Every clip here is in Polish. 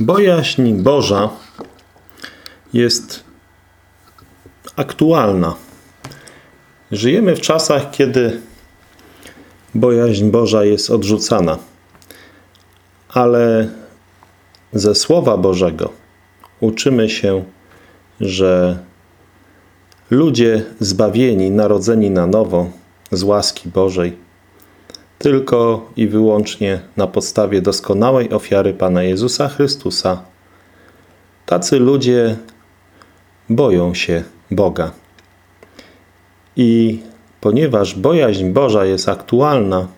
Bojaźń Boża jest aktualna. Żyjemy w czasach, kiedy bojaźń Boża jest odrzucana. Ale ze Słowa Bożego uczymy się, że ludzie zbawieni, narodzeni na nowo z łaski Bożej, tylko i wyłącznie na podstawie doskonałej ofiary Pana Jezusa Chrystusa. Tacy ludzie boją się Boga. I ponieważ bojaźń Boża jest aktualna,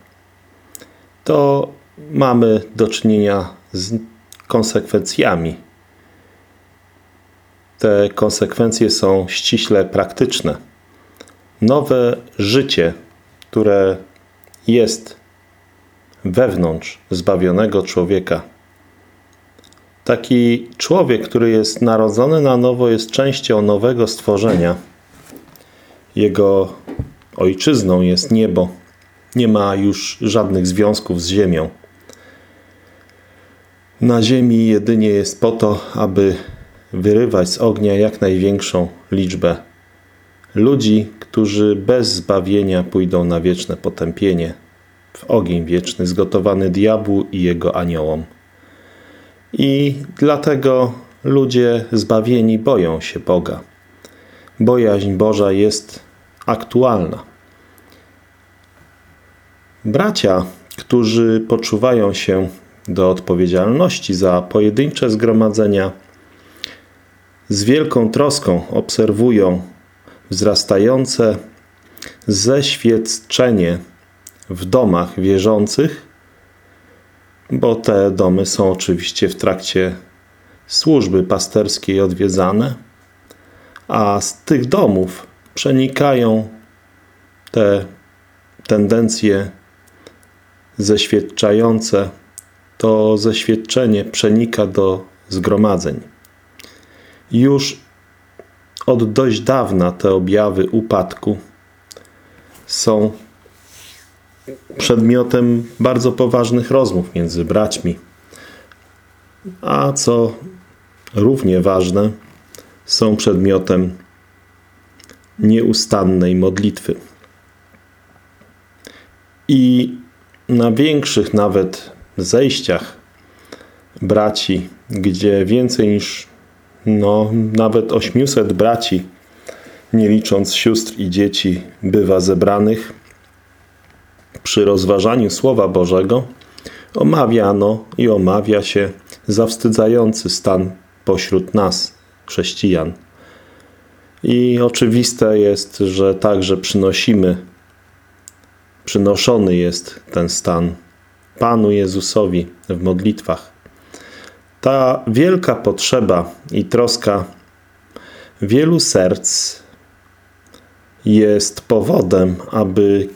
to mamy do czynienia z konsekwencjami. Te konsekwencje są ściśle praktyczne. Nowe życie, które jest wewnątrz zbawionego człowieka. Taki człowiek, który jest narodzony na nowo, jest częścią nowego stworzenia. Jego ojczyzną jest niebo. Nie ma już żadnych związków z ziemią. Na ziemi jedynie jest po to, aby wyrywać z ognia jak największą liczbę ludzi, którzy bez zbawienia pójdą na wieczne potępienie, w ogień wieczny zgotowany diabłu i jego aniołom. I dlatego ludzie zbawieni boją się Boga. Bojaźń Boża jest aktualna. Bracia, którzy poczuwają się do odpowiedzialności za pojedyncze zgromadzenia, z wielką troską obserwują wzrastające zeświadczenie w domach wierzących, bo te domy są oczywiście w trakcie służby pasterskiej odwiedzane, a z tych domów przenikają te tendencje zeświadczające, to zeświadczenie przenika do zgromadzeń. Już od dość dawna te objawy upadku są przedmiotem bardzo poważnych rozmów między braćmi. A co równie ważne, są przedmiotem nieustannej modlitwy. I na większych nawet zejściach braci, gdzie więcej niż no, nawet 800 braci, nie licząc sióstr i dzieci, bywa zebranych, przy rozważaniu Słowa Bożego omawiano i omawia się zawstydzający stan pośród nas, chrześcijan. I oczywiste jest, że także przynosimy, przynoszony jest ten stan Panu Jezusowi w modlitwach. Ta wielka potrzeba i troska wielu serc jest powodem, aby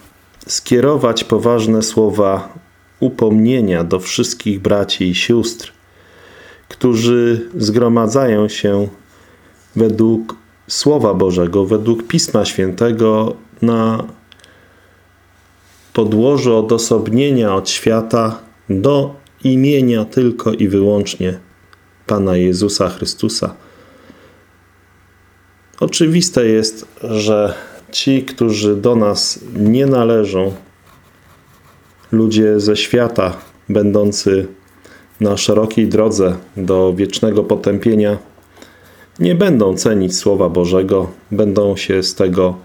skierować poważne słowa upomnienia do wszystkich braci i sióstr, którzy zgromadzają się według Słowa Bożego, według Pisma Świętego na podłożu odosobnienia od świata do imienia tylko i wyłącznie Pana Jezusa Chrystusa. Oczywiste jest, że ci, którzy do nas nie należą, ludzie ze świata, będący na szerokiej drodze do wiecznego potępienia, nie będą cenić Słowa Bożego, będą się z tego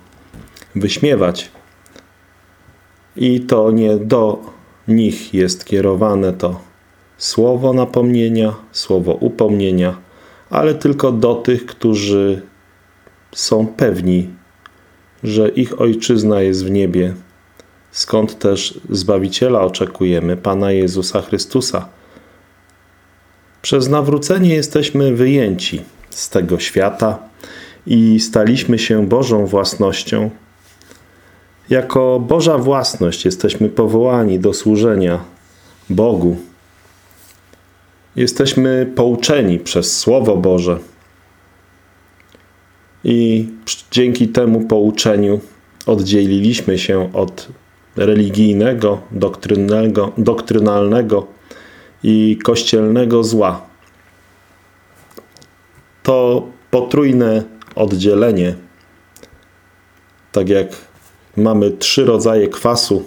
wyśmiewać. I to nie do nich jest kierowane to słowo napomnienia, słowo upomnienia, ale tylko do tych, którzy są pewni że ich ojczyzna jest w niebie, skąd też Zbawiciela oczekujemy, Pana Jezusa Chrystusa. Przez nawrócenie jesteśmy wyjęci z tego świata i staliśmy się Bożą własnością. Jako Boża własność jesteśmy powołani do służenia Bogu. Jesteśmy pouczeni przez Słowo Boże i dzięki temu pouczeniu oddzieliliśmy się od religijnego, doktrynalnego, doktrynalnego i kościelnego zła. To potrójne oddzielenie, tak jak mamy trzy rodzaje kwasu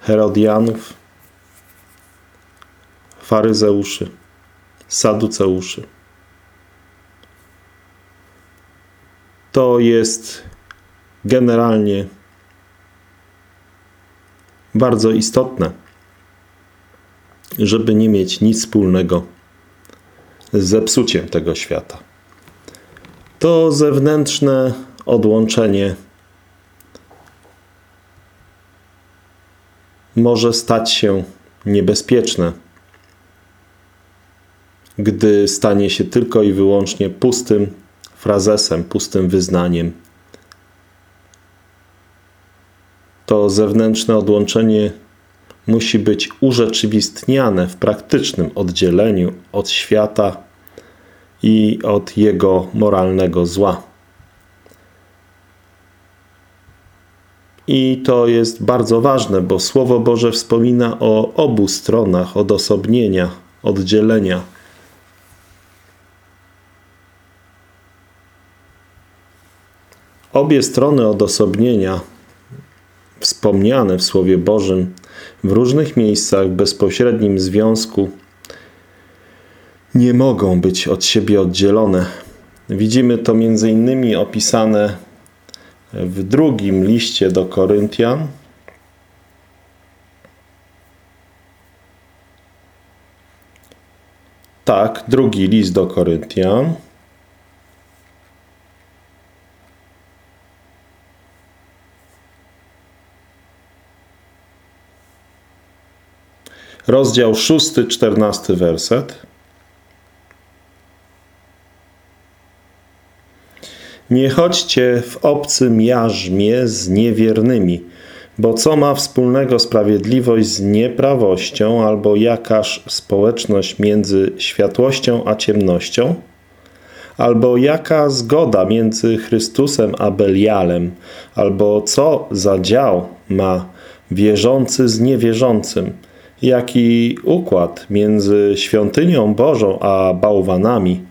Herodianów, faryzeuszy, saduceuszy. To jest generalnie bardzo istotne, żeby nie mieć nic wspólnego z zepsuciem tego świata. To zewnętrzne odłączenie może stać się niebezpieczne, gdy stanie się tylko i wyłącznie pustym frazesem, pustym wyznaniem. To zewnętrzne odłączenie musi być urzeczywistniane w praktycznym oddzieleniu od świata i od jego moralnego zła. I to jest bardzo ważne, bo Słowo Boże wspomina o obu stronach odosobnienia, oddzielenia. Obie strony odosobnienia, wspomniane w Słowie Bożym, w różnych miejscach w bezpośrednim związku, nie mogą być od siebie oddzielone. Widzimy to między innymi opisane w drugim liście do Koryntian. Tak, drugi list do Koryntian. Rozdział 6, 14 werset. Nie chodźcie w obcym jarzmie z niewiernymi, bo co ma wspólnego sprawiedliwość z nieprawością, albo jakaż społeczność między światłością a ciemnością? Albo jaka zgoda między Chrystusem a Belialem? Albo co za dział ma wierzący z niewierzącym? Jaki układ między świątynią Bożą a bałwanami?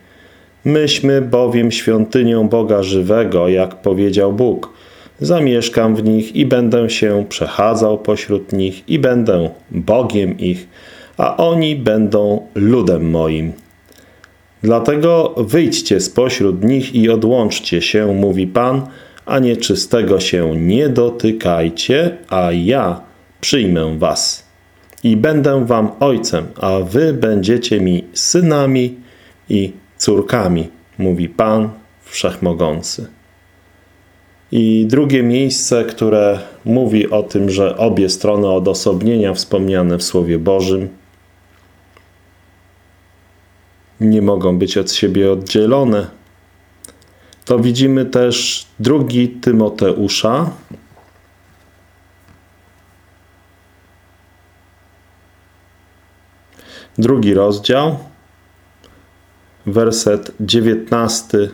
Myśmy bowiem świątynią Boga żywego, jak powiedział Bóg. Zamieszkam w nich i będę się przechadzał pośród nich i będę Bogiem ich, a oni będą ludem moim. Dlatego wyjdźcie spośród nich i odłączcie się, mówi Pan, a nieczystego się nie dotykajcie, a ja przyjmę was. I będę wam ojcem, a wy będziecie mi synami i córkami, mówi Pan Wszechmogący. I drugie miejsce, które mówi o tym, że obie strony odosobnienia wspomniane w Słowie Bożym nie mogą być od siebie oddzielone, to widzimy też drugi Tymoteusza, drugi rozdział, werset 19.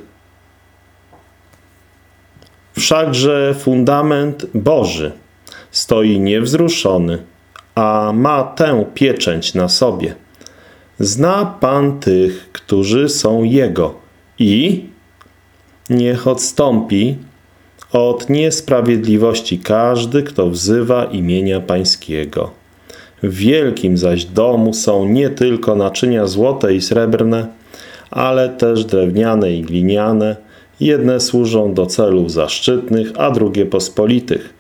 Wszakże fundament Boży stoi niewzruszony, a ma tę pieczęć na sobie. Zna Pan tych, którzy są Jego i niech odstąpi od niesprawiedliwości każdy, kto wzywa imienia Pańskiego. W wielkim zaś domu są nie tylko naczynia złote i srebrne, ale też drewniane i gliniane. Jedne służą do celów zaszczytnych, a drugie pospolitych.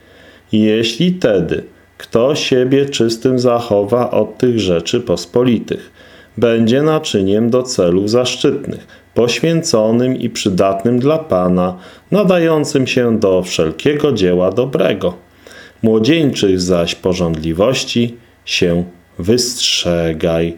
Jeśli tedy kto siebie czystym zachowa od tych rzeczy pospolitych, będzie naczyniem do celów zaszczytnych, poświęconym i przydatnym dla Pana, nadającym się do wszelkiego dzieła dobrego. Młodzieńczych zaś porządliwości się wystrzegaj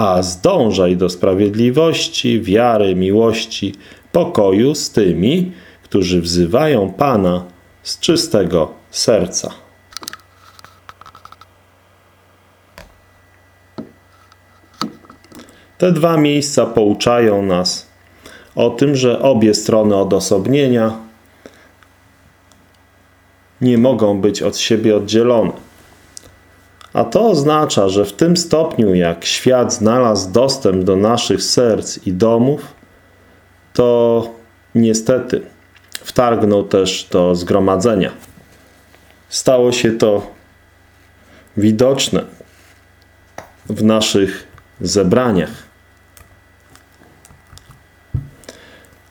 a zdążaj do sprawiedliwości, wiary, miłości, pokoju z tymi, którzy wzywają Pana z czystego serca. Te dwa miejsca pouczają nas o tym, że obie strony odosobnienia nie mogą być od siebie oddzielone. A to oznacza, że w tym stopniu, jak świat znalazł dostęp do naszych serc i domów, to niestety wtargnął też do zgromadzenia. Stało się to widoczne w naszych zebraniach.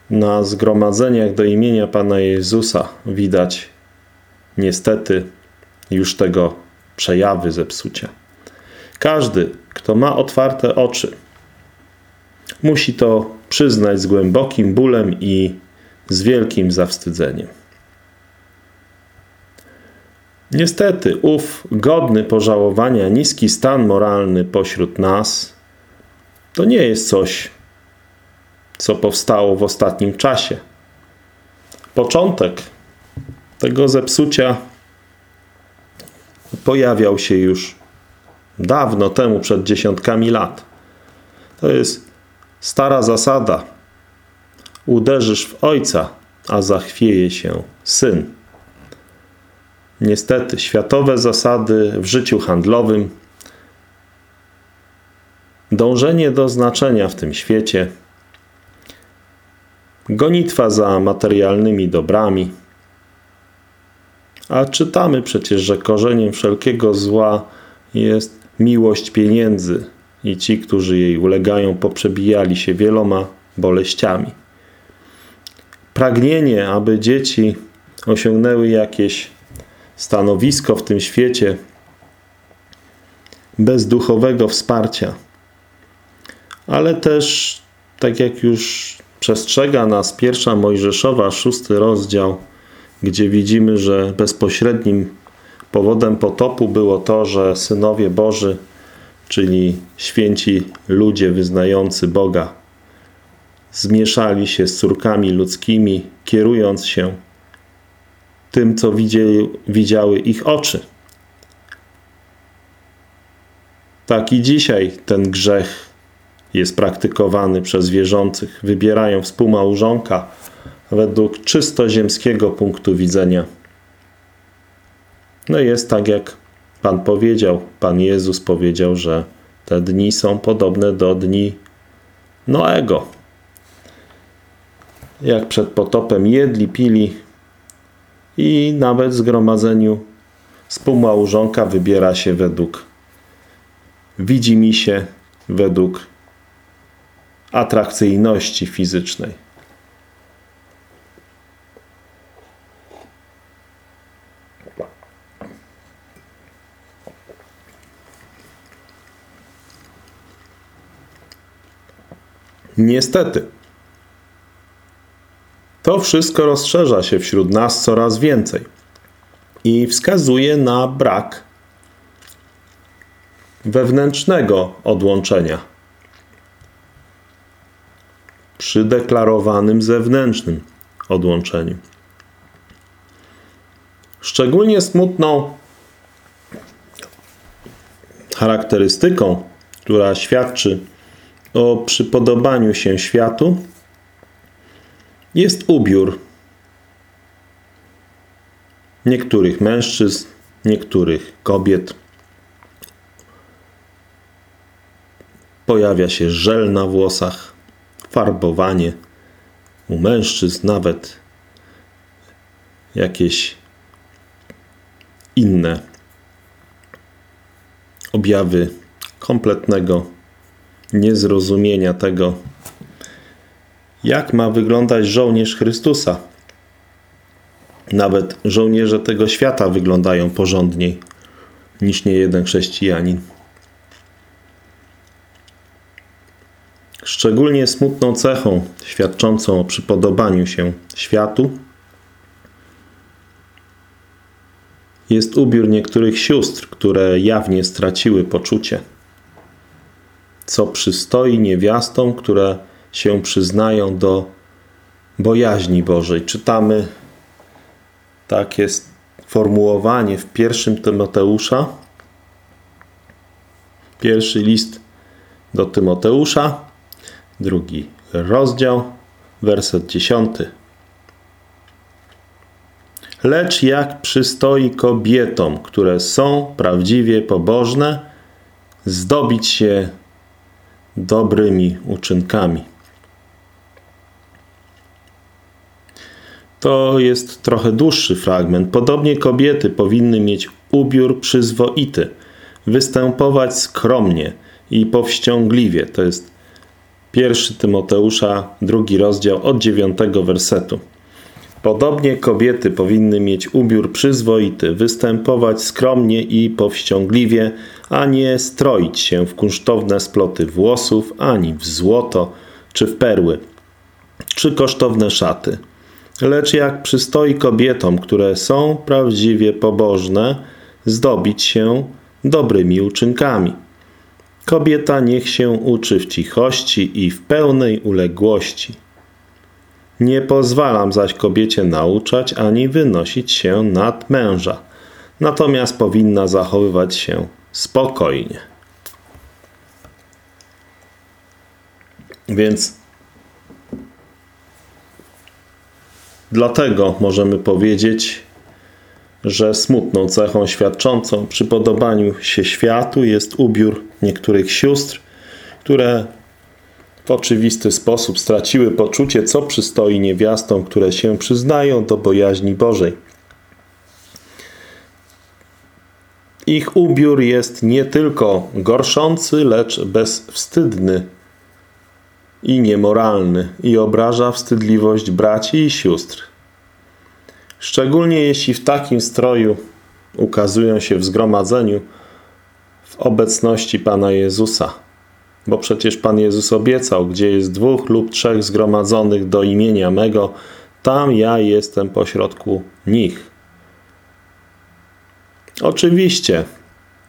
Na zgromadzeniach do imienia Pana Jezusa widać niestety już tego przejawy zepsucia. Każdy, kto ma otwarte oczy, musi to przyznać z głębokim bólem i z wielkim zawstydzeniem. Niestety, ów godny pożałowania niski stan moralny pośród nas to nie jest coś, co powstało w ostatnim czasie. Początek tego zepsucia pojawiał się już dawno temu, przed dziesiątkami lat. To jest stara zasada. Uderzysz w ojca, a zachwieje się syn. Niestety, światowe zasady w życiu handlowym, dążenie do znaczenia w tym świecie, gonitwa za materialnymi dobrami. A czytamy przecież, że korzeniem wszelkiego zła jest miłość pieniędzy i ci, którzy jej ulegają, poprzebijali się wieloma boleściami. Pragnienie, aby dzieci osiągnęły jakieś stanowisko w tym świecie bez duchowego wsparcia, ale też, tak jak już przestrzega nas pierwsza Mojżeszowa, szósty rozdział, gdzie widzimy, że bezpośrednim powodem potopu było to, że synowie Boży, czyli święci ludzie wyznający Boga, zmieszali się z córkami ludzkimi, kierując się tym, co widzieli, widziały ich oczy. Tak i dzisiaj ten grzech jest praktykowany przez wierzących. Wybierają współmałżonka według czysto ziemskiego punktu widzenia. No jest tak, jak Pan powiedział, Pan Jezus powiedział, że te dni są podobne do dni Noego. Jak przed potopem jedli, pili, i nawet zgromadzeniu współmałżonka wybiera się według widzi mi się według atrakcyjności fizycznej. Niestety, to wszystko rozszerza się wśród nas coraz więcej i wskazuje na brak wewnętrznego odłączenia przy deklarowanym zewnętrznym odłączeniu. Szczególnie smutną charakterystyką, która świadczy o przypodobaniu się światu, jest ubiór niektórych mężczyzn, niektórych kobiet. Pojawia się żel na włosach, farbowanie. U mężczyzn nawet jakieś inne objawy kompletnego niezrozumienia tego, jak ma wyglądać żołnierz Chrystusa. Nawet żołnierze tego świata wyglądają porządniej niż nie jeden chrześcijanin. Szczególnie smutną cechą świadczącą o przypodobaniu się światu jest ubiór niektórych sióstr, które jawnie straciły poczucie, co przystoi niewiastom, które się przyznają do bojaźni Bożej. Czytamy takie formułowanie w pierwszym Tymoteusza. Pierwszy list do Tymoteusza, drugi rozdział, werset dziesiąty. Lecz jak przystoi kobietom, które są prawdziwie pobożne, zdobić się dobrymi uczynkami To jest trochę dłuższy fragment. Podobnie kobiety powinny mieć ubiór przyzwoity, występować skromnie i powściągliwie. To jest pierwszy Tymoteusza, drugi rozdział od dziewiątego wersetu. Podobnie kobiety powinny mieć ubiór przyzwoity, występować skromnie i powściągliwie, a nie stroić się w kunsztowne sploty włosów, ani w złoto czy w perły, czy kosztowne szaty. Lecz jak przystoi kobietom, które są prawdziwie pobożne, zdobić się dobrymi uczynkami. Kobieta niech się uczy w cichości i w pełnej uległości nie pozwalam zaś kobiecie nauczać ani wynosić się nad męża, natomiast powinna zachowywać się spokojnie. Więc dlatego możemy powiedzieć, że smutną cechą świadczącą przypodobaniu się światu jest ubiór niektórych sióstr, które w oczywisty sposób straciły poczucie, co przystoi niewiastom, które się przyznają do bojaźni Bożej. Ich ubiór jest nie tylko gorszący, lecz bezwstydny i niemoralny i obraża wstydliwość braci i sióstr. Szczególnie jeśli w takim stroju ukazują się w zgromadzeniu w obecności Pana Jezusa. Bo przecież Pan Jezus obiecał, gdzie jest dwóch lub trzech zgromadzonych do imienia mego, tam ja jestem pośrodku nich. Oczywiście,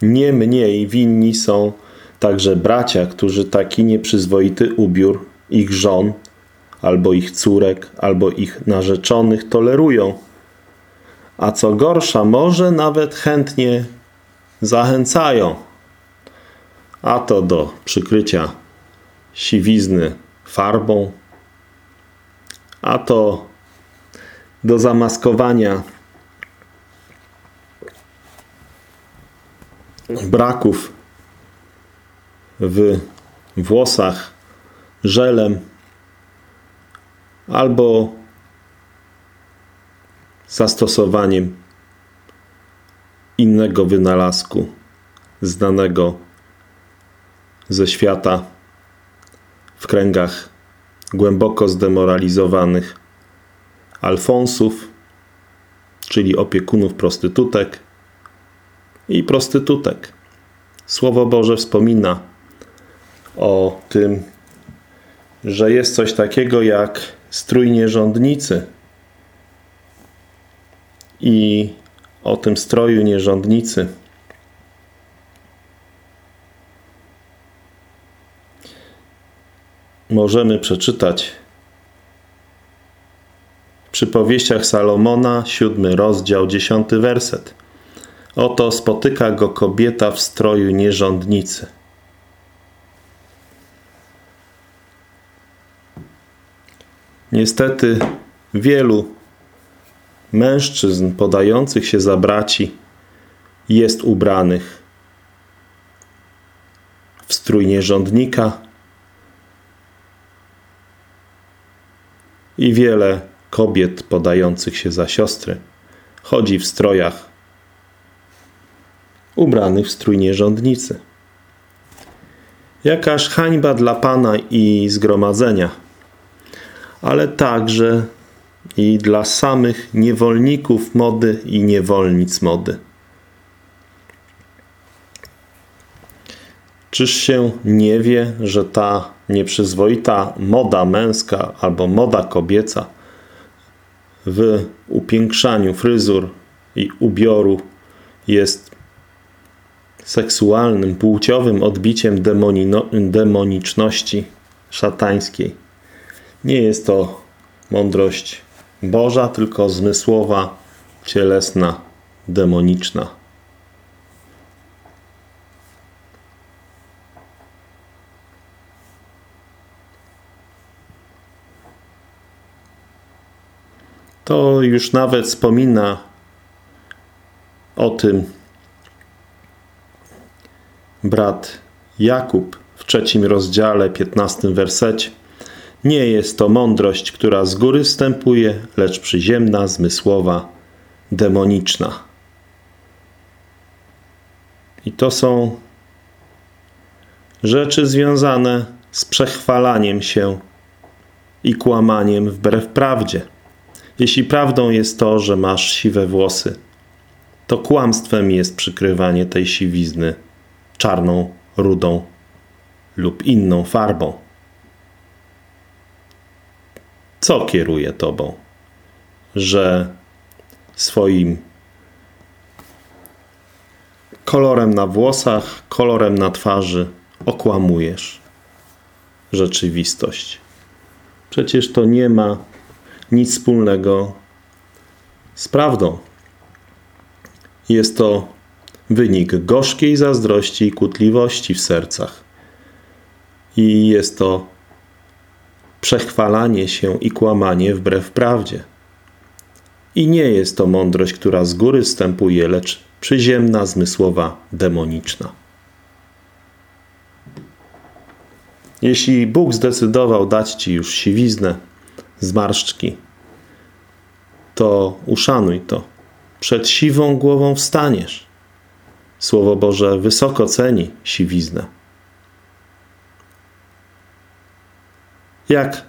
nie mniej winni są także bracia, którzy taki nieprzyzwoity ubiór ich żon, albo ich córek, albo ich narzeczonych tolerują. A co gorsza, może nawet chętnie zachęcają a to do przykrycia siwizny farbą, a to do zamaskowania braków w włosach żelem albo zastosowaniem innego wynalazku znanego ze świata w kręgach głęboko zdemoralizowanych alfonsów, czyli opiekunów prostytutek i prostytutek. Słowo Boże wspomina o tym, że jest coś takiego jak strój nierządnicy i o tym stroju nierządnicy możemy przeczytać w przypowieściach Salomona, siódmy rozdział, dziesiąty werset. Oto spotyka go kobieta w stroju nierządnicy. Niestety wielu mężczyzn podających się za braci jest ubranych w strój nierządnika, i wiele kobiet podających się za siostry chodzi w strojach ubranych w strój nierządnicy. Jakaż hańba dla Pana i zgromadzenia, ale także i dla samych niewolników mody i niewolnic mody. Czyż się nie wie, że ta nieprzyzwoita moda męska albo moda kobieca w upiększaniu fryzur i ubioru jest seksualnym, płciowym odbiciem demoniczności szatańskiej. Nie jest to mądrość Boża, tylko zmysłowa, cielesna, demoniczna. to już nawet wspomina o tym brat Jakub w trzecim rozdziale, piętnastym wersecie. Nie jest to mądrość, która z góry wstępuje, lecz przyziemna, zmysłowa, demoniczna. I to są rzeczy związane z przechwalaniem się i kłamaniem wbrew prawdzie. Jeśli prawdą jest to, że masz siwe włosy, to kłamstwem jest przykrywanie tej siwizny czarną, rudą lub inną farbą. Co kieruje tobą, że swoim kolorem na włosach, kolorem na twarzy okłamujesz rzeczywistość? Przecież to nie ma nic wspólnego z prawdą. Jest to wynik gorzkiej zazdrości i kłótliwości w sercach. I jest to przechwalanie się i kłamanie wbrew prawdzie. I nie jest to mądrość, która z góry wstępuje, lecz przyziemna, zmysłowa, demoniczna. Jeśli Bóg zdecydował dać ci już siwiznę, zmarszczki, to uszanuj to. Przed siwą głową wstaniesz. Słowo Boże wysoko ceni siwiznę. Jak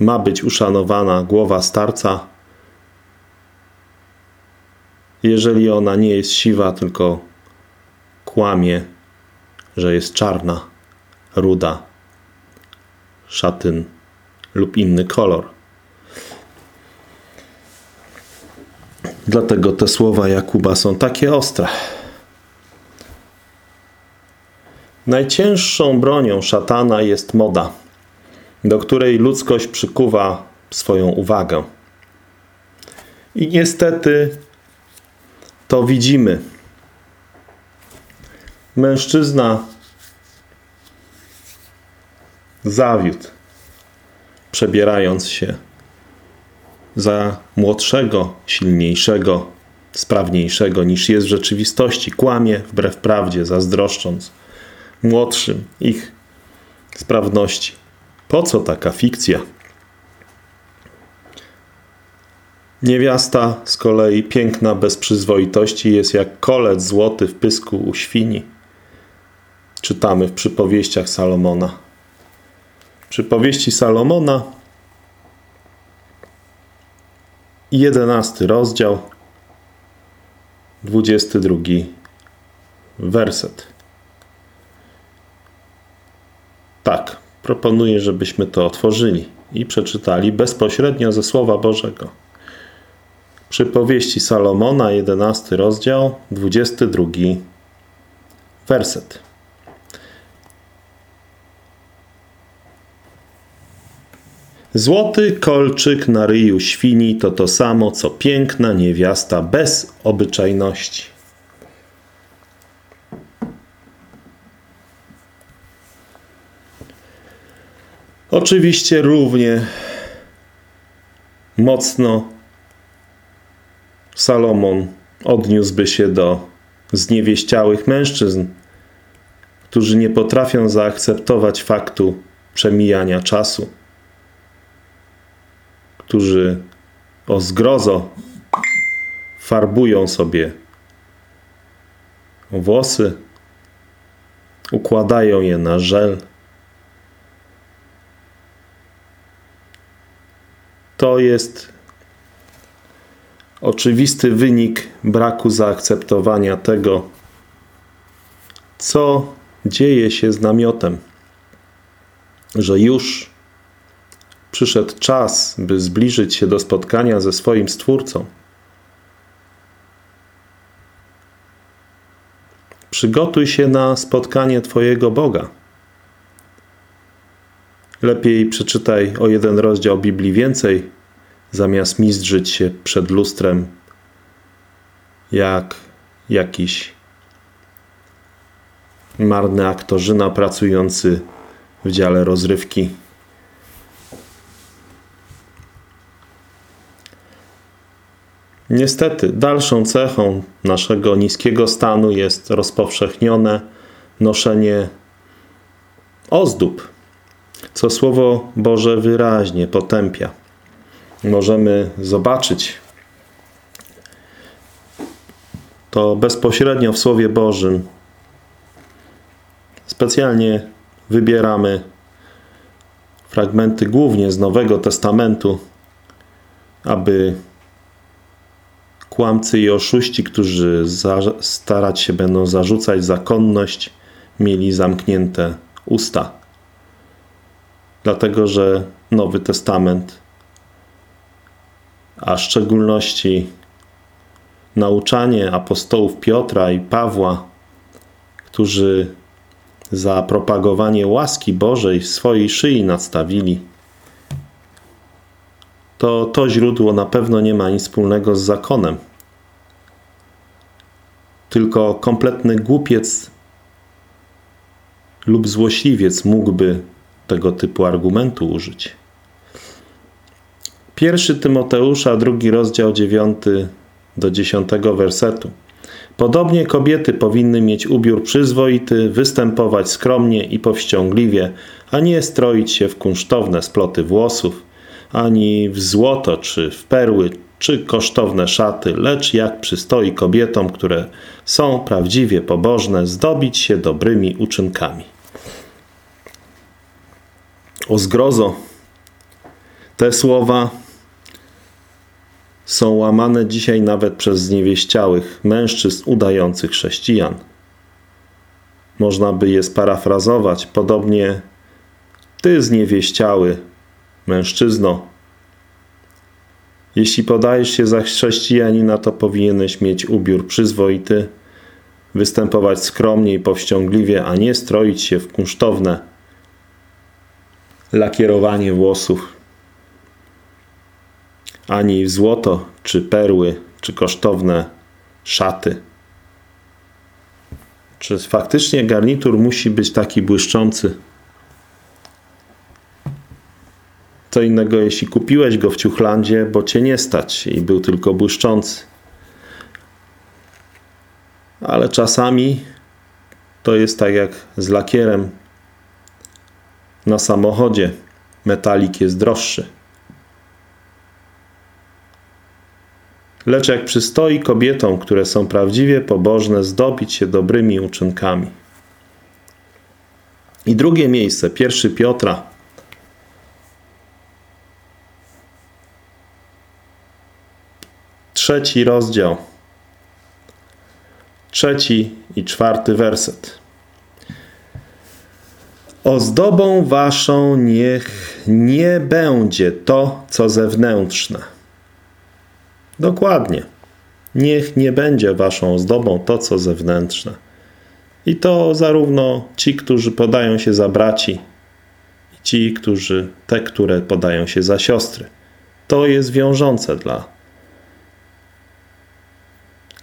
ma być uszanowana głowa starca, jeżeli ona nie jest siwa, tylko kłamie, że jest czarna, ruda, szatyn lub inny kolor. Dlatego te słowa Jakuba są takie ostre. Najcięższą bronią szatana jest moda, do której ludzkość przykuwa swoją uwagę. I niestety to widzimy. Mężczyzna zawiódł, przebierając się za młodszego, silniejszego, sprawniejszego niż jest w rzeczywistości. Kłamie wbrew prawdzie, zazdroszcząc młodszym ich sprawności. Po co taka fikcja? Niewiasta z kolei piękna bez przyzwoitości jest jak kolec złoty w pysku u świni. Czytamy w przypowieściach Salomona. Przypowieści Salomona, jedenasty rozdział, dwudziesty drugi werset. Tak, proponuję, żebyśmy to otworzyli i przeczytali bezpośrednio ze Słowa Bożego. Przypowieści Salomona, jedenasty rozdział, dwudziesty drugi werset. Złoty kolczyk na ryju świni to to samo, co piękna niewiasta bez obyczajności. Oczywiście równie mocno Salomon odniósłby się do zniewieściałych mężczyzn, którzy nie potrafią zaakceptować faktu przemijania czasu którzy o zgrozo farbują sobie włosy, układają je na żel. To jest oczywisty wynik braku zaakceptowania tego, co dzieje się z namiotem, że już Przyszedł czas, by zbliżyć się do spotkania ze swoim Stwórcą. Przygotuj się na spotkanie Twojego Boga. Lepiej przeczytaj o jeden rozdział Biblii więcej, zamiast mizdrzyć się przed lustrem jak jakiś marny aktorzyna pracujący w dziale rozrywki. Niestety, dalszą cechą naszego niskiego stanu jest rozpowszechnione noszenie ozdób. co Słowo Boże wyraźnie potępia. Możemy zobaczyć to bezpośrednio w Słowie Bożym. Specjalnie wybieramy fragmenty głównie z Nowego Testamentu, aby kłamcy i oszuści, którzy starać się będą zarzucać zakonność, mieli zamknięte usta. Dlatego, że Nowy Testament, a w szczególności nauczanie apostołów Piotra i Pawła, którzy za propagowanie łaski Bożej swojej szyi nadstawili, to to źródło na pewno nie ma nic wspólnego z zakonem. Tylko kompletny głupiec lub złośliwiec mógłby tego typu argumentu użyć. Pierwszy Tymoteusza, drugi rozdział, dziewiąty do dziesiątego wersetu. Podobnie kobiety powinny mieć ubiór przyzwoity, występować skromnie i powściągliwie, a nie stroić się w kunsztowne sploty włosów, ani w złoto, czy w perły, czy kosztowne szaty, lecz jak przystoi kobietom, które są prawdziwie pobożne, zdobić się dobrymi uczynkami. O zgrozo, te słowa są łamane dzisiaj nawet przez zniewieściałych mężczyzn udających chrześcijan. Można by je sparafrazować podobnie ty zniewieściały mężczyzno. Jeśli podajesz się za chrześcijanina, to powinieneś mieć ubiór przyzwoity, występować skromnie i powściągliwie, a nie stroić się w kunsztowne lakierowanie włosów, ani w złoto, czy perły, czy kosztowne szaty. Czy faktycznie garnitur musi być taki błyszczący? Co innego, jeśli kupiłeś go w Ciuchlandzie, bo cię nie stać i był tylko błyszczący. Ale czasami to jest tak jak z lakierem na samochodzie. Metalik jest droższy. Lecz jak przystoi kobietom, które są prawdziwie pobożne, zdobić się dobrymi uczynkami. I drugie miejsce, pierwszy Piotra, trzeci rozdział, trzeci i czwarty werset. Ozdobą waszą niech nie będzie to, co zewnętrzne. Dokładnie. Niech nie będzie waszą ozdobą to, co zewnętrzne. I to zarówno ci, którzy podają się za braci, i ci, którzy, te, które podają się za siostry. To jest wiążące dla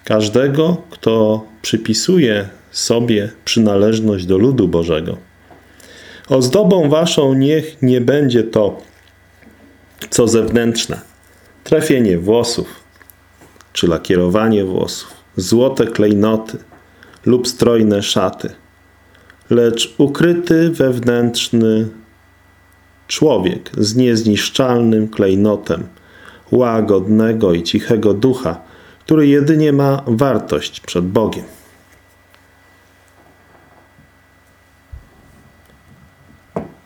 każdego, kto przypisuje sobie przynależność do ludu Bożego. Ozdobą waszą niech nie będzie to, co zewnętrzne, trafienie włosów, czy lakierowanie włosów, złote klejnoty lub strojne szaty, lecz ukryty wewnętrzny człowiek z niezniszczalnym klejnotem łagodnego i cichego ducha, który jedynie ma wartość przed Bogiem.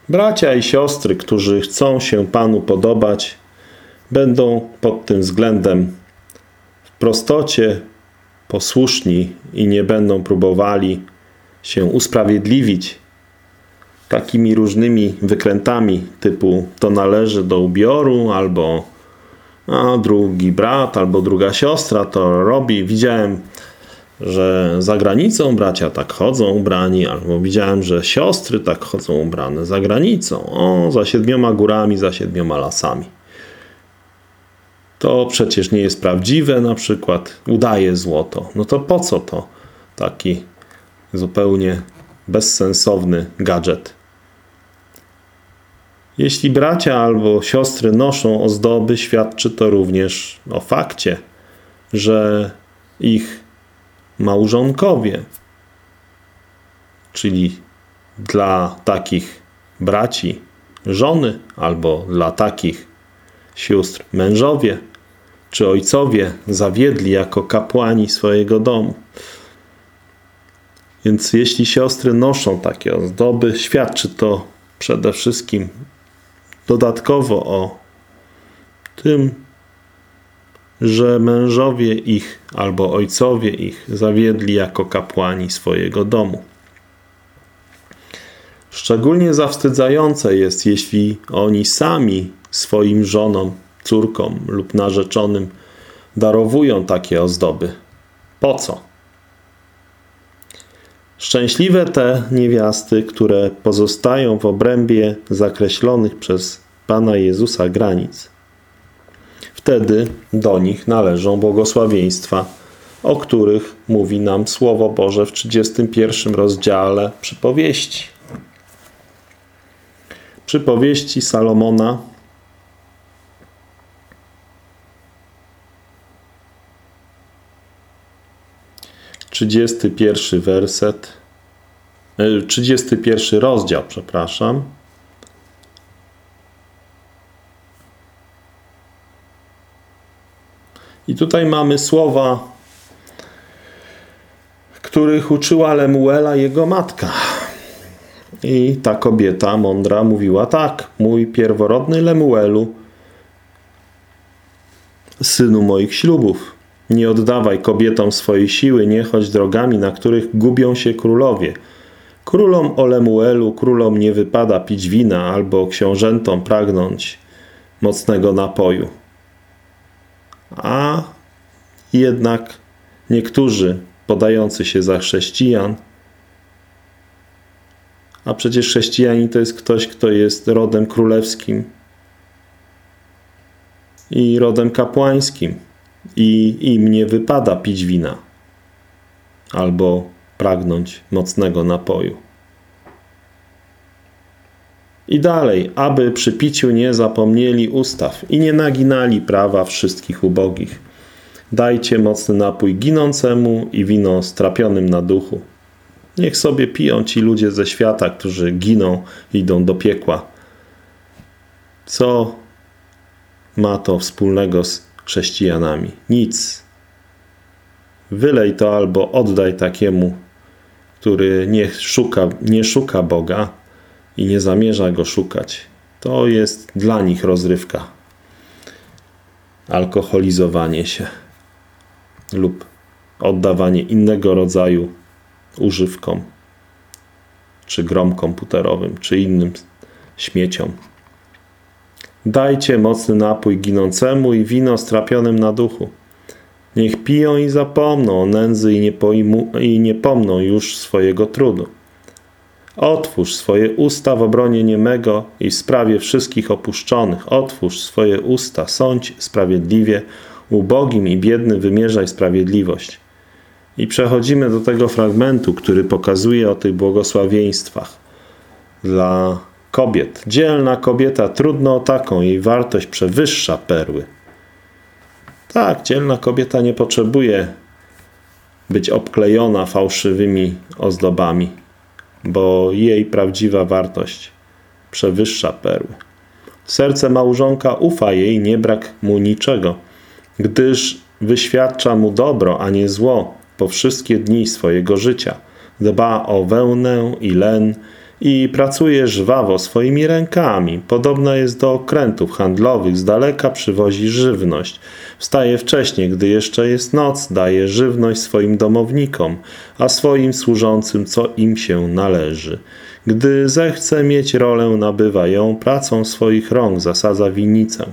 Bracia i siostry, którzy chcą się Panu podobać, będą pod tym względem w prostocie posłuszni i nie będą próbowali się usprawiedliwić takimi różnymi wykrętami typu to należy do ubioru albo a drugi brat albo druga siostra to robi. Widziałem, że za granicą bracia tak chodzą ubrani, albo widziałem, że siostry tak chodzą ubrane za granicą. O, za siedmioma górami, za siedmioma lasami. To przecież nie jest prawdziwe, na przykład udaje złoto. No to po co to taki zupełnie bezsensowny gadżet? Jeśli bracia albo siostry noszą ozdoby, świadczy to również o fakcie, że ich małżonkowie, czyli dla takich braci żony, albo dla takich sióstr mężowie czy ojcowie zawiedli jako kapłani swojego domu. Więc jeśli siostry noszą takie ozdoby, świadczy to przede wszystkim dodatkowo o tym, że mężowie ich albo ojcowie ich zawiedli jako kapłani swojego domu. Szczególnie zawstydzające jest, jeśli oni sami swoim żonom, córkom lub narzeczonym darowują takie ozdoby. Po co? Szczęśliwe te niewiasty, które pozostają w obrębie zakreślonych przez Pana Jezusa granic. Wtedy do nich należą błogosławieństwa, o których mówi nam Słowo Boże w 31 rozdziale przypowieści. Przypowieści Salomona, Trzydziesty pierwszy werset, e, trzydziesty pierwszy rozdział, przepraszam. I tutaj mamy słowa, których uczyła Lemuela jego matka. I ta kobieta mądra mówiła tak, mój pierworodny Lemuelu, synu moich ślubów, nie oddawaj kobietom swojej siły, nie chodź drogami, na których gubią się królowie. Królom o Lemuelu, królom nie wypada pić wina, albo książętom pragnąć mocnego napoju. A jednak niektórzy podający się za chrześcijan a przecież chrześcijanin to jest ktoś, kto jest rodem królewskim i rodem kapłańskim. I im nie wypada pić wina albo pragnąć mocnego napoju. I dalej, aby przy piciu nie zapomnieli ustaw i nie naginali prawa wszystkich ubogich. Dajcie mocny napój ginącemu i wino strapionym na duchu. Niech sobie piją ci ludzie ze świata, którzy giną, idą do piekła. Co ma to wspólnego z chrześcijanami? Nic. Wylej to albo oddaj takiemu, który nie szuka, nie szuka Boga i nie zamierza go szukać. To jest dla nich rozrywka. Alkoholizowanie się lub oddawanie innego rodzaju używkom, czy grom komputerowym, czy innym śmieciom. Dajcie mocny napój ginącemu i wino strapionym na duchu. Niech piją i zapomną o nędzy i nie, pojmu, i nie pomną już swojego trudu. Otwórz swoje usta w obronie niemego i w sprawie wszystkich opuszczonych. Otwórz swoje usta, sądź sprawiedliwie, ubogim i biednym wymierzaj sprawiedliwość. I przechodzimy do tego fragmentu, który pokazuje o tych błogosławieństwach dla kobiet. Dzielna kobieta, trudno o taką, jej wartość przewyższa perły. Tak, dzielna kobieta nie potrzebuje być obklejona fałszywymi ozdobami, bo jej prawdziwa wartość przewyższa perły. Serce małżonka ufa jej, nie brak mu niczego, gdyż wyświadcza mu dobro, a nie zło po wszystkie dni swojego życia. Dba o wełnę i len i pracuje żwawo swoimi rękami. Podobna jest do okrętów handlowych, z daleka przywozi żywność. Wstaje wcześnie, gdy jeszcze jest noc, daje żywność swoim domownikom, a swoim służącym, co im się należy. Gdy zechce mieć rolę, nabywa ją, pracą swoich rąk zasadza winnicę.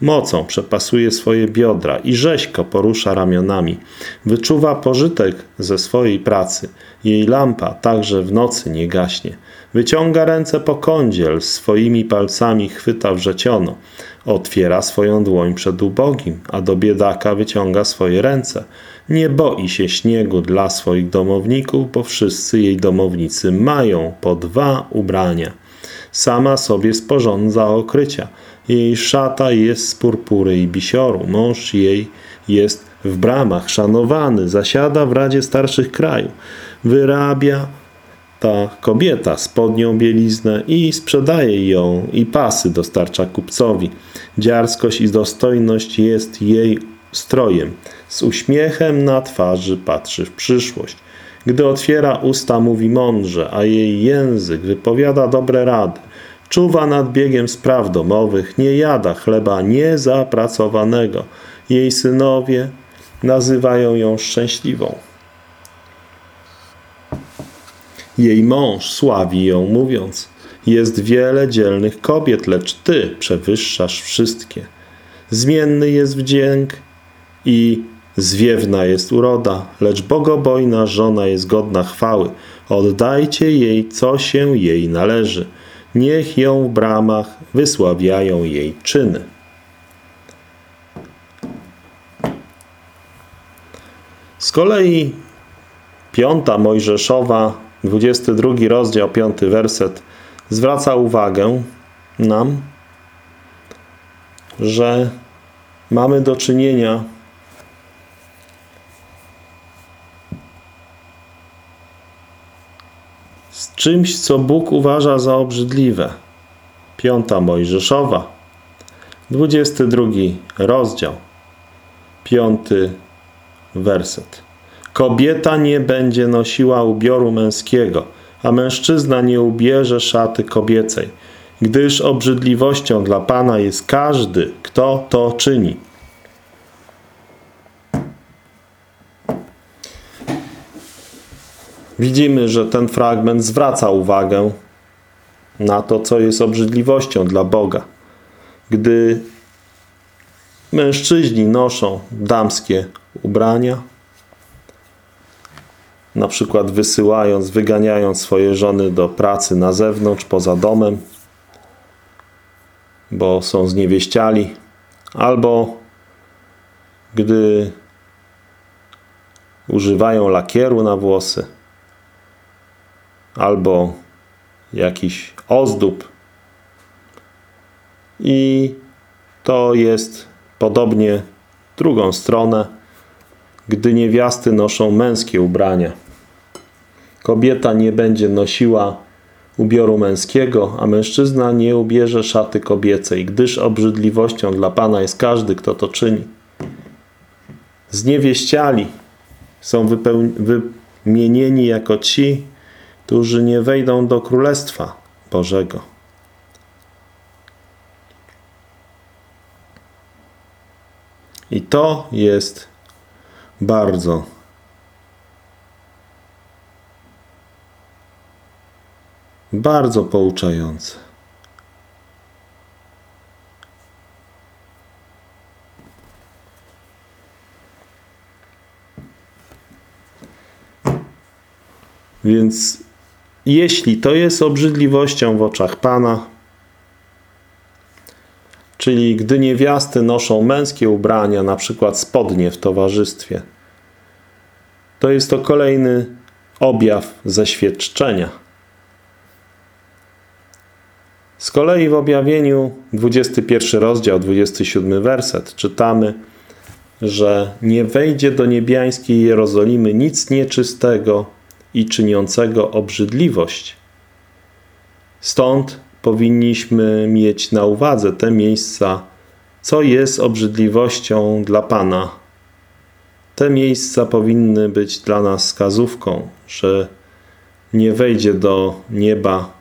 Mocą przepasuje swoje biodra i rzeźko porusza ramionami. Wyczuwa pożytek ze swojej pracy. Jej lampa także w nocy nie gaśnie. Wyciąga ręce po kądziel, swoimi palcami chwyta wrzeciono. Otwiera swoją dłoń przed ubogim, a do biedaka wyciąga swoje ręce. Nie boi się śniegu dla swoich domowników, bo wszyscy jej domownicy mają po dwa ubrania. Sama sobie sporządza okrycia – jej szata jest z purpury i bisioru. Mąż jej jest w bramach szanowany, zasiada w Radzie Starszych Kraju. Wyrabia ta kobieta spodnią bieliznę i sprzedaje ją i pasy dostarcza kupcowi. Dziarskość i dostojność jest jej strojem. Z uśmiechem na twarzy patrzy w przyszłość. Gdy otwiera usta, mówi mądrze, a jej język wypowiada dobre rady. Czuwa nad biegiem spraw domowych, nie jada chleba niezapracowanego. Jej synowie nazywają ją szczęśliwą. Jej mąż sławi ją, mówiąc: Jest wiele dzielnych kobiet, lecz ty przewyższasz wszystkie. Zmienny jest wdzięk i zwiewna jest uroda, lecz bogobojna żona jest godna chwały. Oddajcie jej, co się jej należy. Niech ją w bramach wysławiają jej czyny. Z kolei piąta Mojżeszowa 22 rozdział, 5 werset zwraca uwagę nam, że mamy do czynienia z czymś, co Bóg uważa za obrzydliwe. Piąta Mojżeszowa, 22 rozdział, 5 werset. Kobieta nie będzie nosiła ubioru męskiego, a mężczyzna nie ubierze szaty kobiecej, gdyż obrzydliwością dla Pana jest każdy, kto to czyni. Widzimy, że ten fragment zwraca uwagę na to, co jest obrzydliwością dla Boga. Gdy mężczyźni noszą damskie ubrania, na przykład wysyłając, wyganiając swoje żony do pracy na zewnątrz, poza domem, bo są zniewieściali, albo gdy używają lakieru na włosy, albo jakiś ozdób. I to jest podobnie drugą stronę, gdy niewiasty noszą męskie ubrania. Kobieta nie będzie nosiła ubioru męskiego, a mężczyzna nie ubierze szaty kobiecej, gdyż obrzydliwością dla Pana jest każdy, kto to czyni. Zniewieściali są wymienieni jako ci, którzy nie wejdą do Królestwa Bożego. I to jest bardzo Bardzo pouczające. Więc jeśli to jest obrzydliwością w oczach Pana, czyli gdy niewiasty noszą męskie ubrania, na przykład spodnie w towarzystwie, to jest to kolejny objaw zaświadczenia. Z kolei w objawieniu 21 rozdział, 27 werset czytamy, że nie wejdzie do niebiańskiej Jerozolimy nic nieczystego i czyniącego obrzydliwość. Stąd powinniśmy mieć na uwadze te miejsca, co jest obrzydliwością dla Pana. Te miejsca powinny być dla nas wskazówką, że nie wejdzie do nieba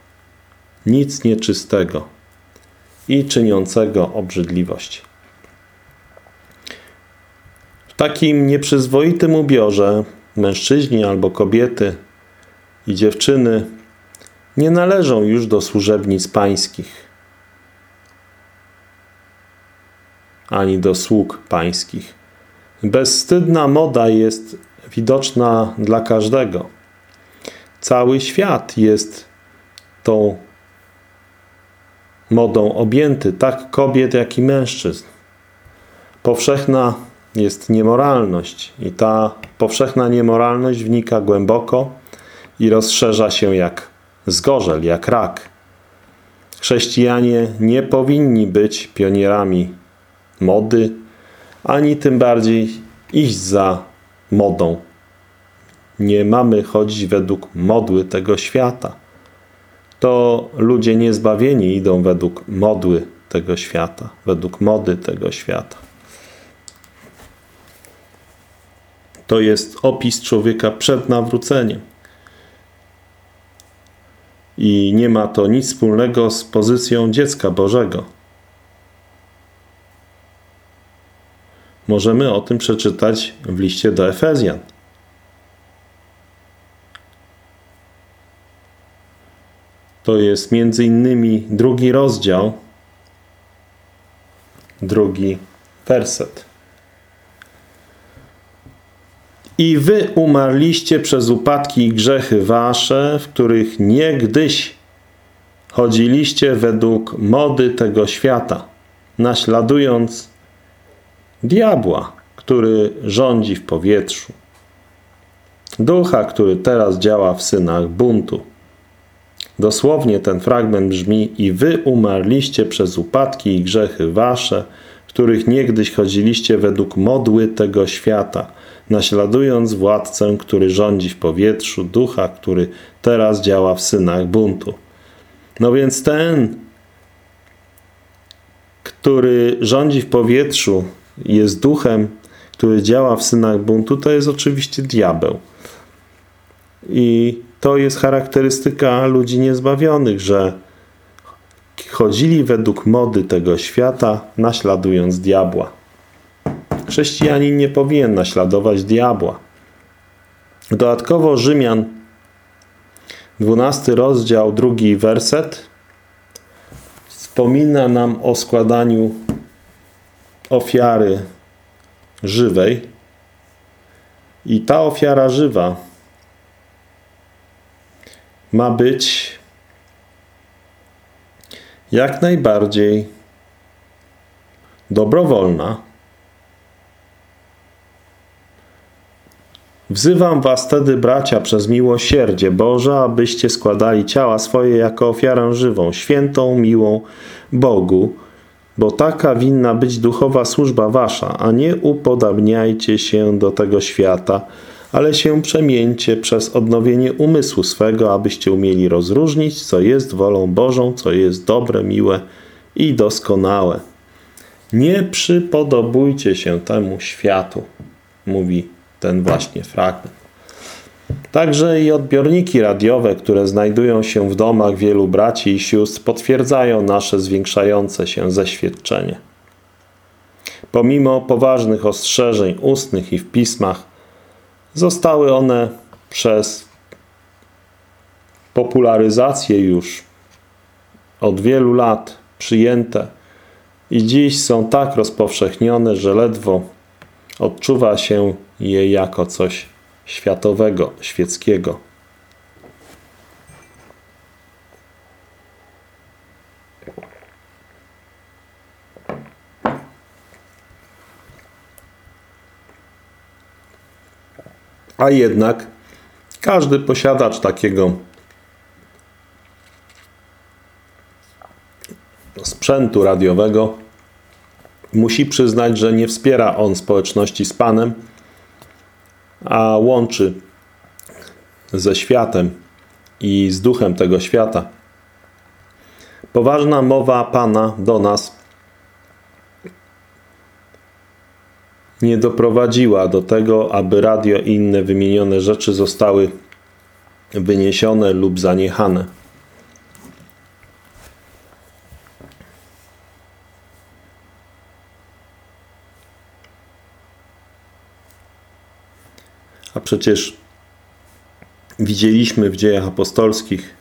nic nieczystego i czyniącego obrzydliwość. W takim nieprzyzwoitym ubiorze mężczyźni albo kobiety i dziewczyny nie należą już do służebnic pańskich ani do sług pańskich. Bezstydna moda jest widoczna dla każdego. Cały świat jest tą modą objęty, tak kobiet, jak i mężczyzn. Powszechna jest niemoralność i ta powszechna niemoralność wnika głęboko i rozszerza się jak zgorzel, jak rak. Chrześcijanie nie powinni być pionierami mody, ani tym bardziej iść za modą. Nie mamy chodzić według modły tego świata. To ludzie niezbawieni idą według modły tego świata, według mody tego świata. To jest opis człowieka przed nawróceniem. I nie ma to nic wspólnego z pozycją dziecka Bożego. Możemy o tym przeczytać w liście do Efezjan. To jest między innymi drugi rozdział, drugi werset. I wy umarliście przez upadki i grzechy wasze, w których niegdyś chodziliście według mody tego świata, naśladując diabła, który rządzi w powietrzu, ducha, który teraz działa w synach buntu. Dosłownie ten fragment brzmi: I wy umarliście przez upadki i grzechy wasze, których niegdyś chodziliście według modły tego świata, naśladując władcę, który rządzi w powietrzu, ducha, który teraz działa w synach buntu. No więc ten, który rządzi w powietrzu, jest duchem, który działa w synach buntu, to jest oczywiście diabeł. I to jest charakterystyka ludzi niezbawionych, że chodzili według mody tego świata, naśladując diabła. Chrześcijanin nie powinien naśladować diabła. Dodatkowo Rzymian, 12 rozdział, drugi werset, wspomina nam o składaniu ofiary żywej. I ta ofiara żywa ma być jak najbardziej dobrowolna. Wzywam was tedy, bracia, przez miłosierdzie Boże, abyście składali ciała swoje jako ofiarę żywą, świętą, miłą Bogu, bo taka winna być duchowa służba wasza, a nie upodabniajcie się do tego świata, ale się przemieńcie przez odnowienie umysłu swego, abyście umieli rozróżnić, co jest wolą Bożą, co jest dobre, miłe i doskonałe. Nie przypodobujcie się temu światu, mówi ten właśnie fragment. Także i odbiorniki radiowe, które znajdują się w domach wielu braci i sióstr, potwierdzają nasze zwiększające się zeświadczenie. Pomimo poważnych ostrzeżeń ustnych i w pismach, zostały one przez popularyzację już od wielu lat przyjęte i dziś są tak rozpowszechnione, że ledwo odczuwa się je jako coś światowego, świeckiego. A jednak każdy posiadacz takiego sprzętu radiowego musi przyznać, że nie wspiera on społeczności z Panem, a łączy ze światem i z duchem tego świata. Poważna mowa Pana do nas nie doprowadziła do tego, aby radio i inne wymienione rzeczy zostały wyniesione lub zaniechane. A przecież widzieliśmy w dziejach apostolskich,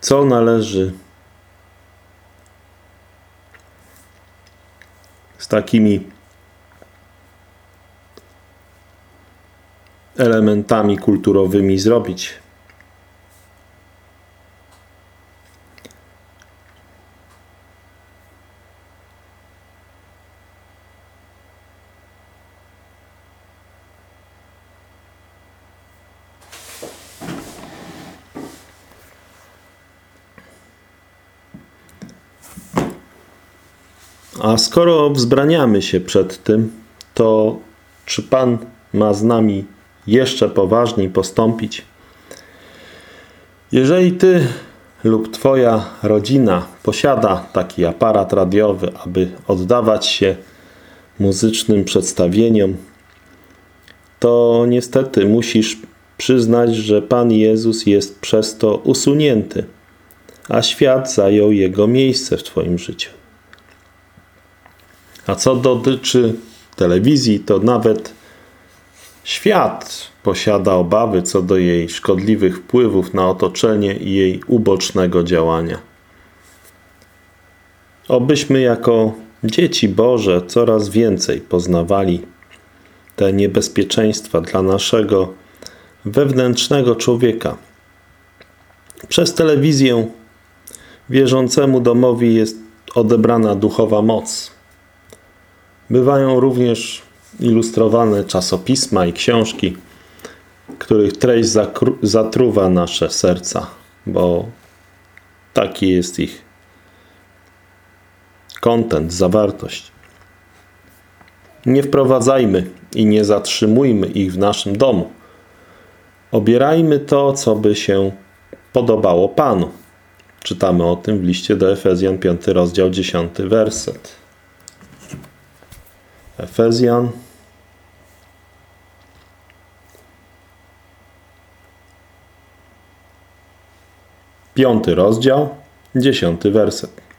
co należy takimi elementami kulturowymi zrobić. A skoro wzbraniamy się przed tym, to czy Pan ma z nami jeszcze poważniej postąpić? Jeżeli Ty lub Twoja rodzina posiada taki aparat radiowy, aby oddawać się muzycznym przedstawieniom, to niestety musisz przyznać, że Pan Jezus jest przez to usunięty, a świat zajął jego miejsce w Twoim życiu. A co dotyczy telewizji, to nawet świat posiada obawy co do jej szkodliwych wpływów na otoczenie i jej ubocznego działania. Obyśmy jako dzieci Boże coraz więcej poznawali te niebezpieczeństwa dla naszego wewnętrznego człowieka. Przez telewizję wierzącemu domowi jest odebrana duchowa moc. Bywają również ilustrowane czasopisma i książki, których treść zatruwa nasze serca, bo taki jest ich kontent, zawartość. Nie wprowadzajmy i nie zatrzymujmy ich w naszym domu. Obierajmy to, co by się podobało Panu. Czytamy o tym w liście do Efezjan 5 rozdział 10 werset. Efezjan Piąty rozdział, dziesiąty werset.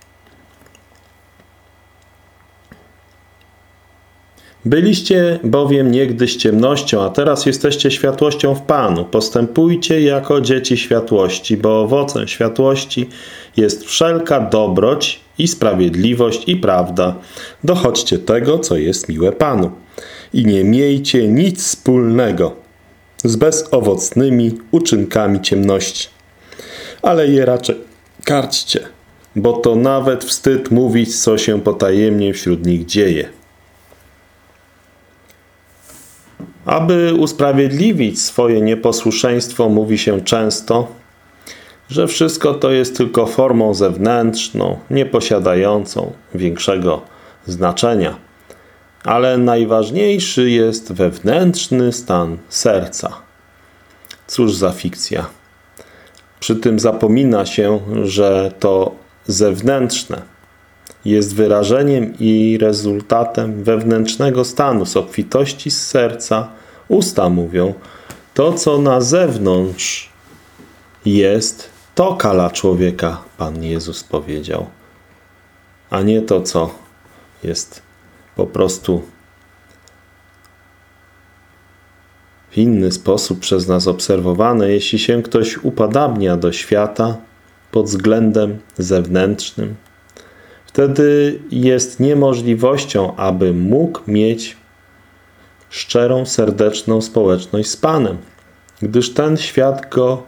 Byliście bowiem niegdyś ciemnością, a teraz jesteście światłością w Panu. Postępujcie jako dzieci światłości, bo owocem światłości jest wszelka dobroć i sprawiedliwość i prawda. Dochodźcie tego, co jest miłe Panu. I nie miejcie nic wspólnego z bezowocnymi uczynkami ciemności, ale je raczej karćcie, bo to nawet wstyd mówić, co się potajemnie wśród nich dzieje. Aby usprawiedliwić swoje nieposłuszeństwo, mówi się często, że wszystko to jest tylko formą zewnętrzną, nieposiadającą większego znaczenia. Ale najważniejszy jest wewnętrzny stan serca. Cóż za fikcja. Przy tym zapomina się, że to zewnętrzne jest wyrażeniem i rezultatem wewnętrznego stanu, z obfitości z serca. Usta mówią, to co na zewnątrz jest, to kala człowieka, Pan Jezus powiedział, a nie to, co jest po prostu w inny sposób przez nas obserwowane. Jeśli się ktoś upadabnia do świata pod względem zewnętrznym, wtedy jest niemożliwością, aby mógł mieć szczerą, serdeczną społeczność z Panem, gdyż ten świat go,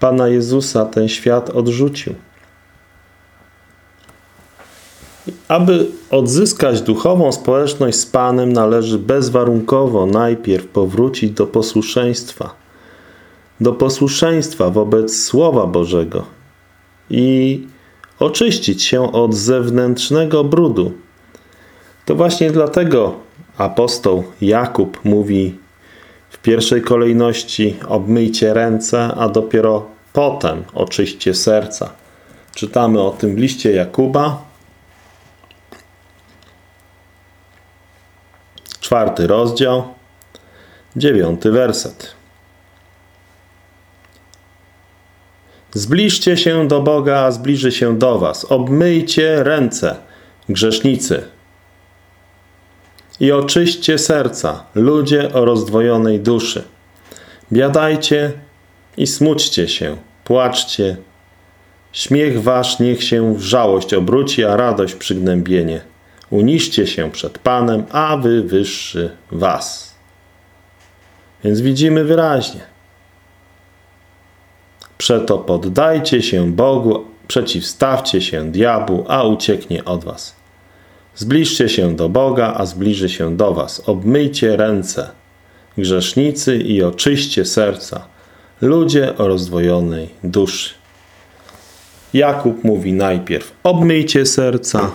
Pana Jezusa, ten świat odrzucił. Aby odzyskać duchową społeczność z Panem, należy bezwarunkowo najpierw powrócić do posłuszeństwa, do posłuszeństwa wobec Słowa Bożego i oczyścić się od zewnętrznego brudu. To właśnie dlatego apostoł Jakub mówi w pierwszej kolejności obmyjcie ręce, a dopiero potem oczyście serca. Czytamy o tym w liście Jakuba, czwarty rozdział, dziewiąty werset. Zbliżcie się do Boga, a zbliży się do was. Obmyjcie ręce, grzesznicy. I oczyście serca, ludzie o rozdwojonej duszy. Biadajcie i smućcie się, płaczcie. Śmiech wasz niech się w żałość obróci, a radość przygnębienie. Uniszcie się przed Panem, a wywyższy was. Więc widzimy wyraźnie – Przeto poddajcie się Bogu, przeciwstawcie się diabłu, a ucieknie od was. Zbliżcie się do Boga, a zbliży się do was. Obmyjcie ręce, grzesznicy i oczyście serca, ludzie o rozdwojonej duszy. Jakub mówi najpierw obmyjcie serca,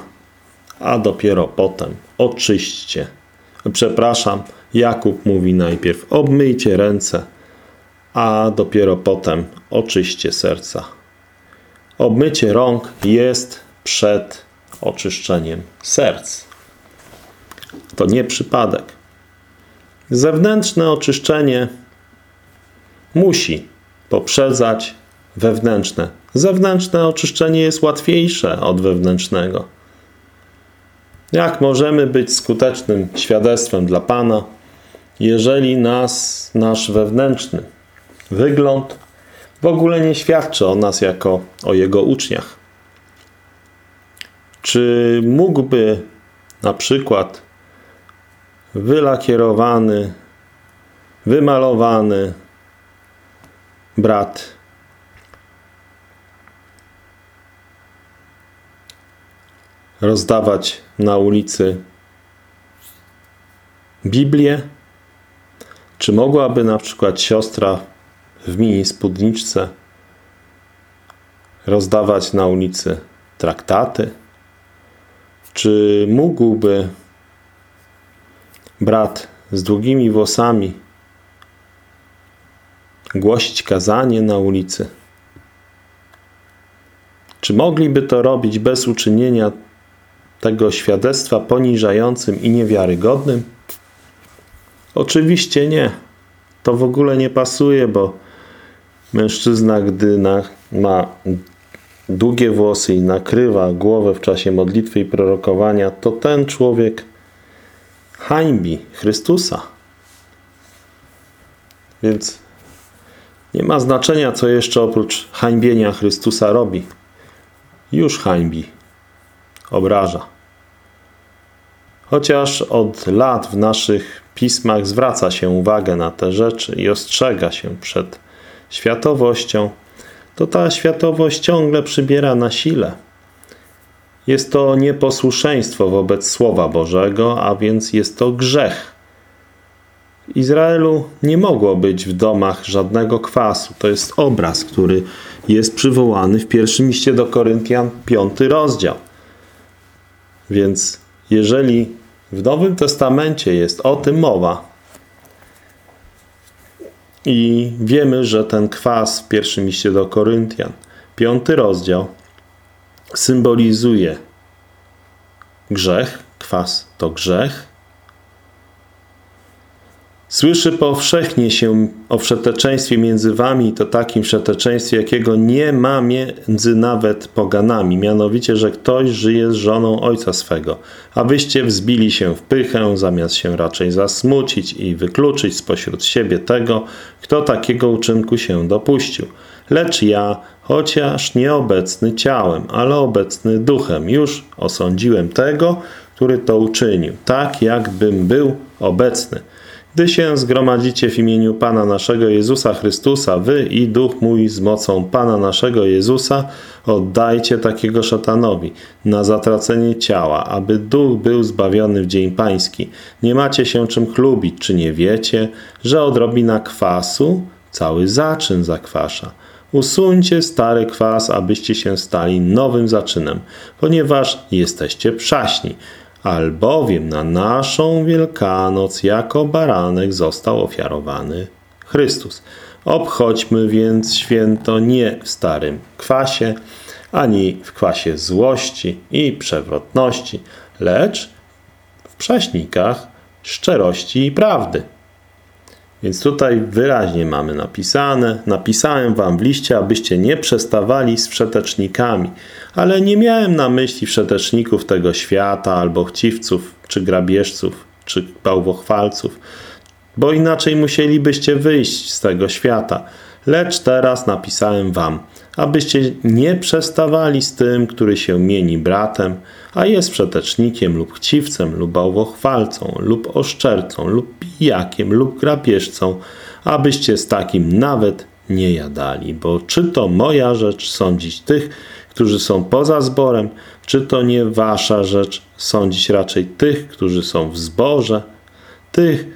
a dopiero potem oczyśćcie. Przepraszam, Jakub mówi najpierw: obmyjcie ręce, a dopiero potem oczyście serca. Obmycie rąk jest przed oczyszczeniem serc. To nie przypadek. Zewnętrzne oczyszczenie musi poprzedzać wewnętrzne. Zewnętrzne oczyszczenie jest łatwiejsze od wewnętrznego. Jak możemy być skutecznym świadectwem dla Pana, jeżeli nas, nasz wewnętrzny wygląd w ogóle nie świadczy o nas jako o Jego uczniach? Czy mógłby na przykład wylakierowany, wymalowany brat rozdawać na ulicy Biblię? Czy mogłaby na przykład siostra w mini spódniczce rozdawać na ulicy traktaty? Czy mógłby brat z długimi włosami głosić kazanie na ulicy? Czy mogliby to robić bez uczynienia tego świadectwa poniżającym i niewiarygodnym? Oczywiście nie. To w ogóle nie pasuje, bo mężczyzna, gdy na, ma długie włosy i nakrywa głowę w czasie modlitwy i prorokowania, to ten człowiek hańbi Chrystusa. Więc nie ma znaczenia, co jeszcze oprócz hańbienia Chrystusa robi. Już hańbi, obraża. Chociaż od lat w naszych pismach zwraca się uwagę na te rzeczy i ostrzega się przed światowością, to ta światowość ciągle przybiera na sile. Jest to nieposłuszeństwo wobec Słowa Bożego, a więc jest to grzech. W Izraelu nie mogło być w domach żadnego kwasu. To jest obraz, który jest przywołany w pierwszym liście do Koryntian, piąty rozdział. Więc jeżeli w Nowym Testamencie jest o tym mowa i wiemy, że ten kwas w pierwszym liście do Koryntian, piąty rozdział, symbolizuje grzech, kwas to grzech, Słyszy powszechnie się o wszeteczeństwie między wami i to takim wszeteczeństwie, jakiego nie ma między nawet poganami, mianowicie, że ktoś żyje z żoną ojca swego, abyście wzbili się w pychę, zamiast się raczej zasmucić i wykluczyć spośród siebie tego, kto takiego uczynku się dopuścił. Lecz ja, chociaż nieobecny ciałem, ale obecny duchem, już osądziłem tego, który to uczynił, tak jakbym był obecny. Gdy się zgromadzicie w imieniu Pana naszego Jezusa Chrystusa, wy i duch mój z mocą Pana naszego Jezusa, oddajcie takiego szatanowi na zatracenie ciała, aby duch był zbawiony w dzień pański. Nie macie się czym chlubić, czy nie wiecie, że odrobina kwasu cały zaczyn zakwasza. Usuńcie stary kwas, abyście się stali nowym zaczynem, ponieważ jesteście przaśni albowiem na naszą Wielkanoc jako baranek został ofiarowany Chrystus. Obchodźmy więc święto nie w starym kwasie, ani w kwasie złości i przewrotności, lecz w prześnikach szczerości i prawdy. Więc tutaj wyraźnie mamy napisane, napisałem wam w liście, abyście nie przestawali z wszetecznikami, ale nie miałem na myśli wszeteczników tego świata, albo chciwców, czy grabieżców, czy bałwochwalców, bo inaczej musielibyście wyjść z tego świata. Lecz teraz napisałem wam, abyście nie przestawali z tym, który się mieni bratem, a jest przetecznikiem lub chciwcem, lub bałwochwalcą, lub oszczercą, lub pijakiem, lub grabieżcą, abyście z takim nawet nie jadali. Bo czy to moja rzecz sądzić tych, którzy są poza zborem, czy to nie wasza rzecz sądzić raczej tych, którzy są w zborze? Tych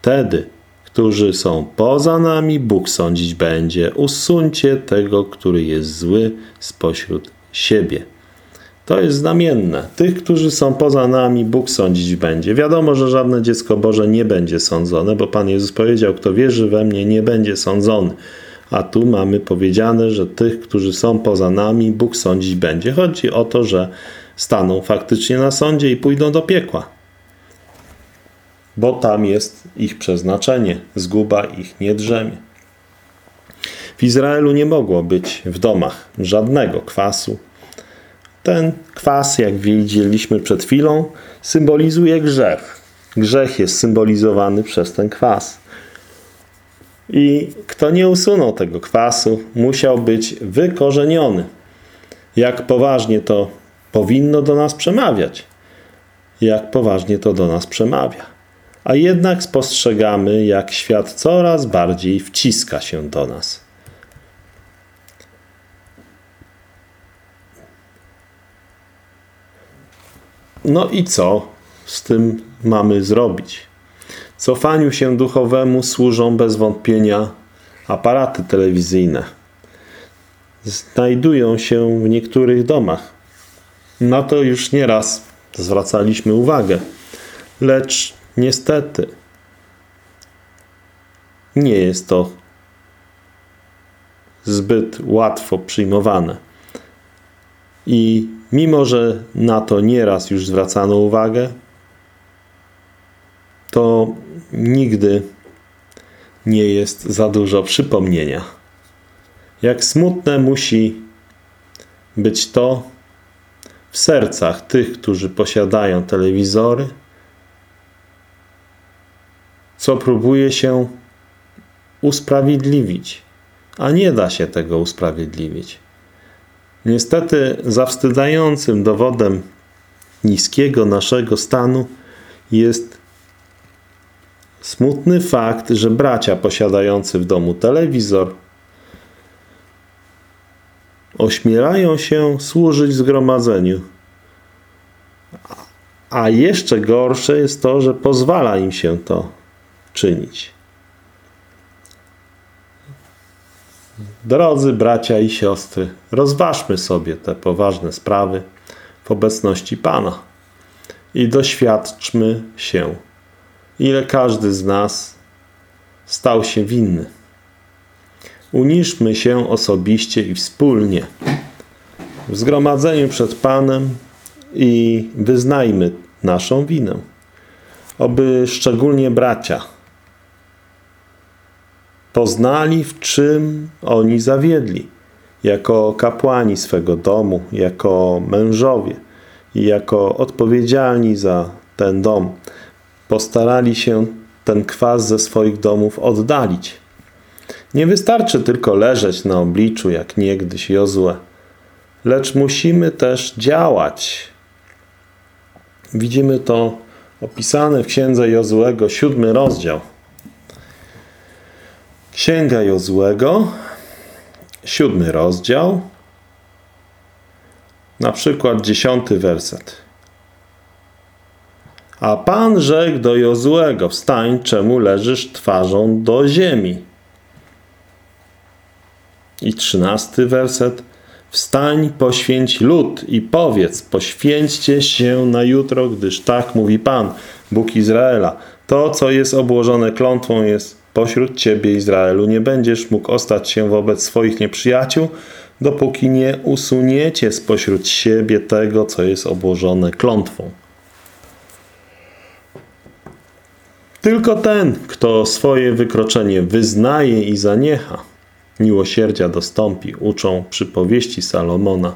wtedy, którzy są poza nami, Bóg sądzić będzie. Usuńcie tego, który jest zły spośród siebie. To jest znamienne. Tych, którzy są poza nami, Bóg sądzić będzie. Wiadomo, że żadne dziecko Boże nie będzie sądzone, bo Pan Jezus powiedział: Kto wierzy we mnie, nie będzie sądzony. A tu mamy powiedziane, że tych, którzy są poza nami, Bóg sądzić będzie. Chodzi o to, że staną faktycznie na sądzie i pójdą do piekła. Bo tam jest ich przeznaczenie, zguba ich nie drzemie. W Izraelu nie mogło być w domach żadnego kwasu. Ten kwas, jak widzieliśmy przed chwilą, symbolizuje grzech. Grzech jest symbolizowany przez ten kwas. I kto nie usunął tego kwasu, musiał być wykorzeniony. Jak poważnie to powinno do nas przemawiać. Jak poważnie to do nas przemawia. A jednak spostrzegamy, jak świat coraz bardziej wciska się do nas. No i co z tym mamy zrobić? Cofaniu się duchowemu służą bez wątpienia aparaty telewizyjne. Znajdują się w niektórych domach. Na to już nieraz zwracaliśmy uwagę. Lecz niestety nie jest to zbyt łatwo przyjmowane. I mimo, że na to nieraz już zwracano uwagę, to nigdy nie jest za dużo przypomnienia. Jak smutne musi być to w sercach tych, którzy posiadają telewizory, co próbuje się usprawiedliwić, a nie da się tego usprawiedliwić. Niestety zawstydzającym dowodem niskiego naszego stanu jest smutny fakt, że bracia posiadający w domu telewizor ośmielają się służyć zgromadzeniu. A jeszcze gorsze jest to, że pozwala im się to czynić. Drodzy bracia i siostry, rozważmy sobie te poważne sprawy w obecności Pana i doświadczmy się, ile każdy z nas stał się winny. Uniszmy się osobiście i wspólnie w zgromadzeniu przed Panem i wyznajmy naszą winę. Oby szczególnie bracia poznali, w czym oni zawiedli, jako kapłani swego domu, jako mężowie i jako odpowiedzialni za ten dom. Postarali się ten kwas ze swoich domów oddalić. Nie wystarczy tylko leżeć na obliczu, jak niegdyś Jozue, lecz musimy też działać. Widzimy to opisane w księdze Jozuego, siódmy rozdział. Księga Jozłego, siódmy rozdział, na przykład dziesiąty werset. A Pan rzekł do Jozłego, wstań, czemu leżysz twarzą do ziemi. I trzynasty werset. Wstań, poświęć lud i powiedz, poświęćcie się na jutro, gdyż tak mówi Pan, Bóg Izraela. To, co jest obłożone klątwą, jest Pośród ciebie, Izraelu, nie będziesz mógł ostać się wobec swoich nieprzyjaciół, dopóki nie usuniecie spośród siebie tego, co jest obłożone klątwą. Tylko ten, kto swoje wykroczenie wyznaje i zaniecha, miłosierdzia dostąpi, uczą przypowieści Salomona,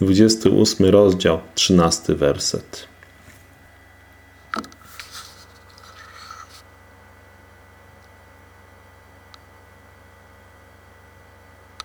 28 rozdział, 13 werset.